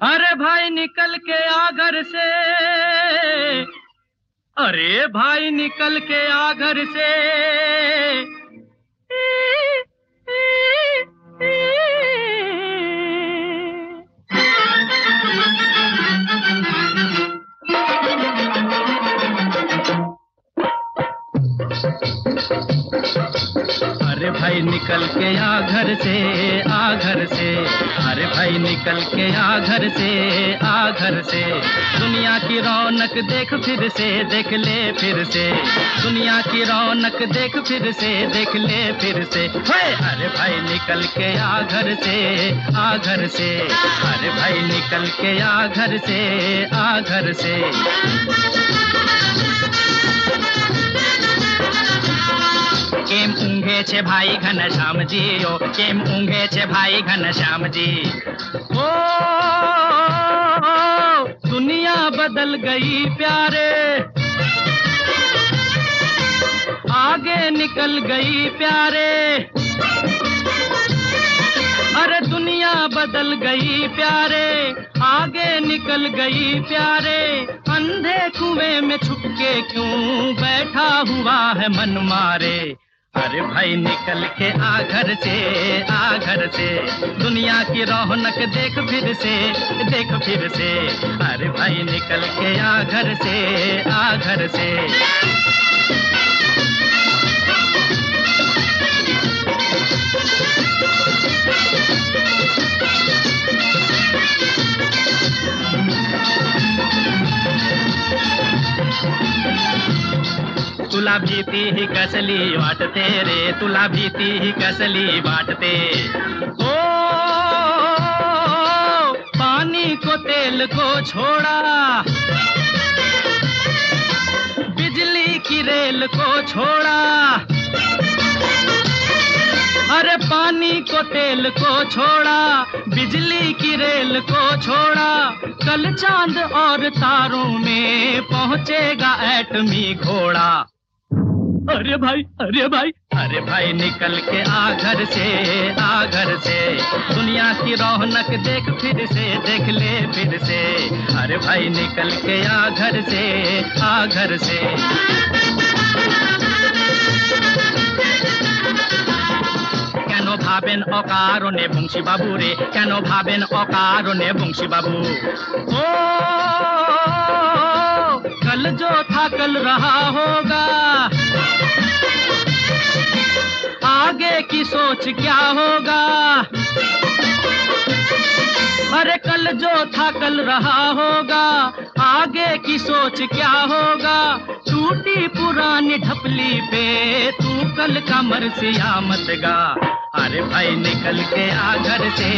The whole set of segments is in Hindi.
अरे भाई निकल के आ घर से। अरे भाई निकल के आ घर से। अरे भाई निकल के आ घर से, आ घर से। अरे भाई निकल के आ घर से, आ घर से। दुनिया की रौनक देख फिर से, देख ले फिर से। दुनिया की रौनक देख फिर से, देख ले फिर से! अरे भाई निकल के आ घर से, आ घर से। अरे भाई निकल के आ घर से, आ घर से। ઊંઘે છે ભાઈ ઘનશ્યામજી ઓ કેમ ઊંઘે છે ભાઈ ઘનશ્યામજી ओ दुनिया बदल गई प्यारे आगे निकल गई प्यारे अरे दुनिया बदल गई प्यारे आगे निकल गई प्यारे अंधे कुएं में छुप के क्यों बैठा हुआ है मन मारे अरे भाई निकल के आ घर से, आ घर से। दुनिया की रौनक देख फिर से, देख फिर से। अरे भाई निकल के आ घर से, आ घर से। तुला भीती ही कसली वाटते रे तुला भीती ही कसली वाटते ओ, पानी को तेल को छोड़ा। बिजली की रेल को छोड़ा। अरे पानी को तेल को छोड़ा, बिजली की रेल को छोड़ा। कल चाँद और तारों में पहुंचेगा एटमी घोड़ा। अरे भाई अरे भाई अरे भाई निकल के आ घर से आ घर से दुनिया की रौनक देख फिर से देख ले फिर से अरे भाई निकल के आ घर से आ घर से কেন ভাবেন অকারণে বংশী বাবু রে কেন ভাবেন অকারণে বংশী বাবু ও कल जो था कल रहा होगा की सोच क्या होगा? अरे कल जो था, कल रहा होगा। आगे की सोच क्या होगा? टूटी पुरानी ढपली पे तू कल कमर सिया मत गा। अरे भाई निकल के आ घर से,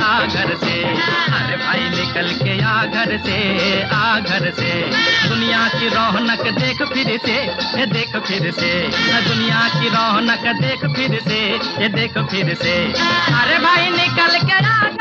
आ घर से। अरे भाई निकल के आ घर से, आ घर से। दुनिया की रौनक देख फिर से, देख फिर से। दुनिया की रौनक देख फिर से ये देख फिर से। अरे भाई निकल के घर